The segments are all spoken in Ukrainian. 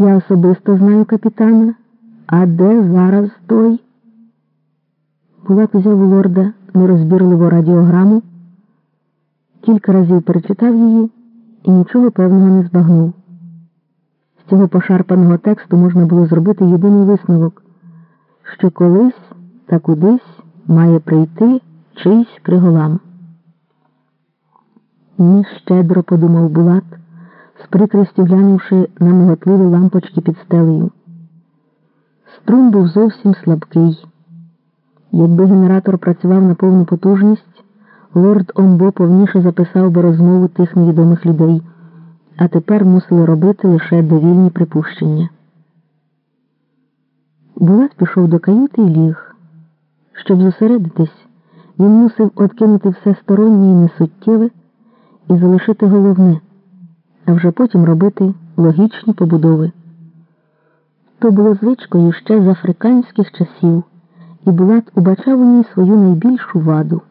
Я особисто знаю капітана. А де зараз той? Булат узяв у лорда нерозбірливу радіограму, кілька разів перечитав її і нічого певного не збагнув. З цього пошарпаного тексту можна було зробити єдиний висновок, що колись та кудись має прийти чийсь криголам. Ні щедро подумав Булат, з прикрістю глянувши на миготливі лампочки під стелею. Струм був зовсім слабкий. Якби генератор працював на повну потужність, лорд Омбо повніше записав би розмову тих невідомих людей, а тепер мусили робити лише довільні припущення. Булат пішов до каюти і ліг. Щоб зосередитись, він мусив откинути все стороннє і несуттєве і залишити головне, а вже потім робити логічні побудови. То було звичкою ще з африканських часів, і Булат убачав у ній свою найбільшу ваду.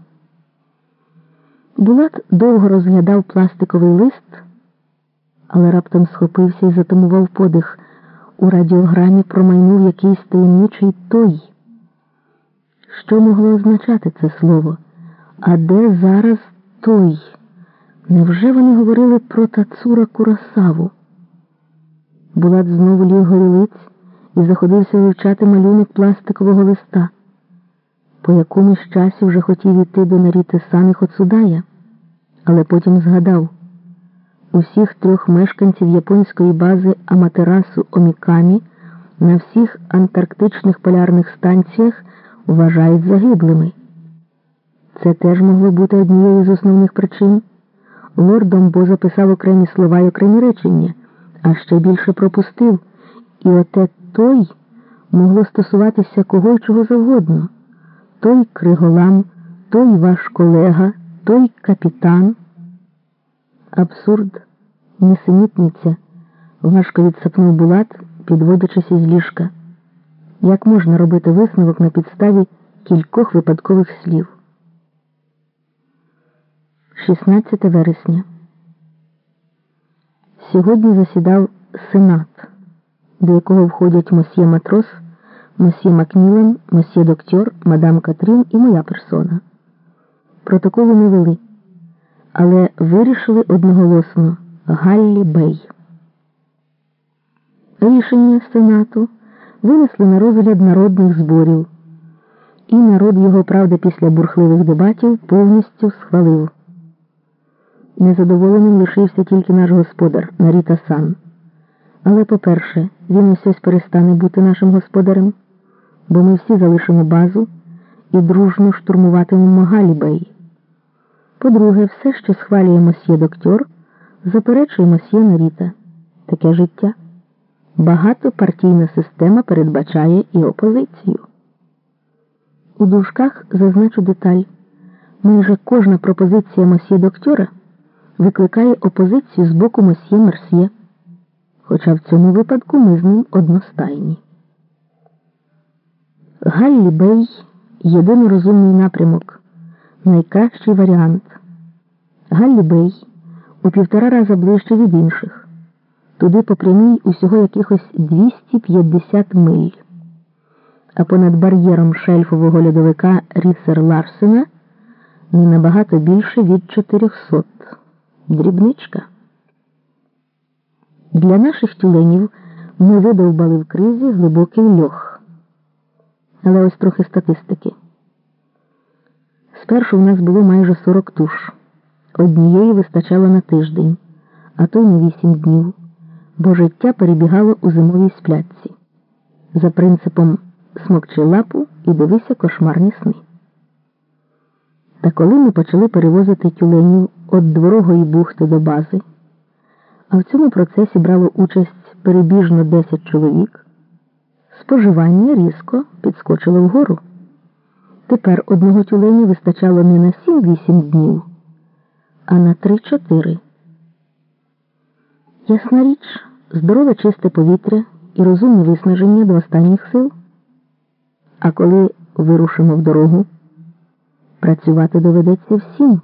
Булат довго розглядав пластиковий лист, але раптом схопився і затамував подих. У радіограмі промайнув якийсь таємничий той. Що могло означати це слово? А де зараз той? Невже вони говорили про Тацура Курасаву? Булат знову ліг горілиць і заходився вивчати малюнок пластикового листа. По якомусь часі вже хотів іти до Наріти Сани Хоцудая, але потім згадав усіх трьох мешканців японської бази Аматерасу Омікамі на всіх антарктичних полярних станціях вважають загиблими. Це теж могло бути однією з основних причин. Лордом Бо записав окремі слова й окремі речення, а ще більше пропустив, і оте той могло стосуватися кого й чого завгодно. Той криголам, той ваш колега, той капітан. Абсурд, несенітниця, важко відсапнув Булат, підводячись із ліжка. Як можна робити висновок на підставі кількох випадкових слів? 16 вересня. Сьогодні засідав Сенат, до якого входять мосьє Матрос, мосьє Макмілан, мосьє Доктор, мадам Катрін і моя персона. Протоколу не вели, але вирішили одноголосно Галлі Бей. Рішення Сенату винесли на розгляд народних зборів, і народ його, правда, після бурхливих дебатів повністю схвалив. Незадоволеним лишився тільки наш господар Наріта Сан. Але, по-перше, він ось перестане бути нашим господарем, бо ми всі залишимо базу і дружно штурмуватимемо Галібей. По-друге, все, що схвалює мосьє доктор, заперечує мосьє Наріта. Таке життя. Багатопартійна система передбачає і опозицію. У дужках зазначу деталь. Майже кожна пропозиція мосьє доктора викликає опозицію з боку мосьє Мерсьє, хоча в цьому випадку ми з ним одностайні. Галлі Бей єдиний розумний напрямок, найкращий варіант. Галлі Бей у півтора рази ближче від інших. Туди по прямій усього якихось 250 миль. А понад бар'єром шельфового льодовика Рісер Ларсена не набагато більше від 400 дрібничка. Для наших тюленів ми видовбали в кризі глибокий льох. Але ось трохи статистики. Спершу в нас було майже 40 туш. Однієї вистачало на тиждень, а то й на 8 днів, бо життя перебігало у зимовій сплятці. За принципом смокчи лапу і дивися кошмарні сни. Та коли ми почали перевозити тюленів від дворогої бухти до бази, а в цьому процесі брало участь перебіжно 10 чоловік, споживання різко підскочило вгору. Тепер одного тюленя вистачало не на 7-8 днів, а на 3-4. Ясна річ, здорове чисте повітря і розумне виснаження до останніх сил. А коли вирушимо в дорогу, працювати доведеться всім,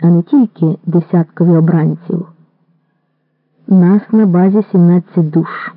а не тільки десяткові обранців. Нас на базі 17 душ.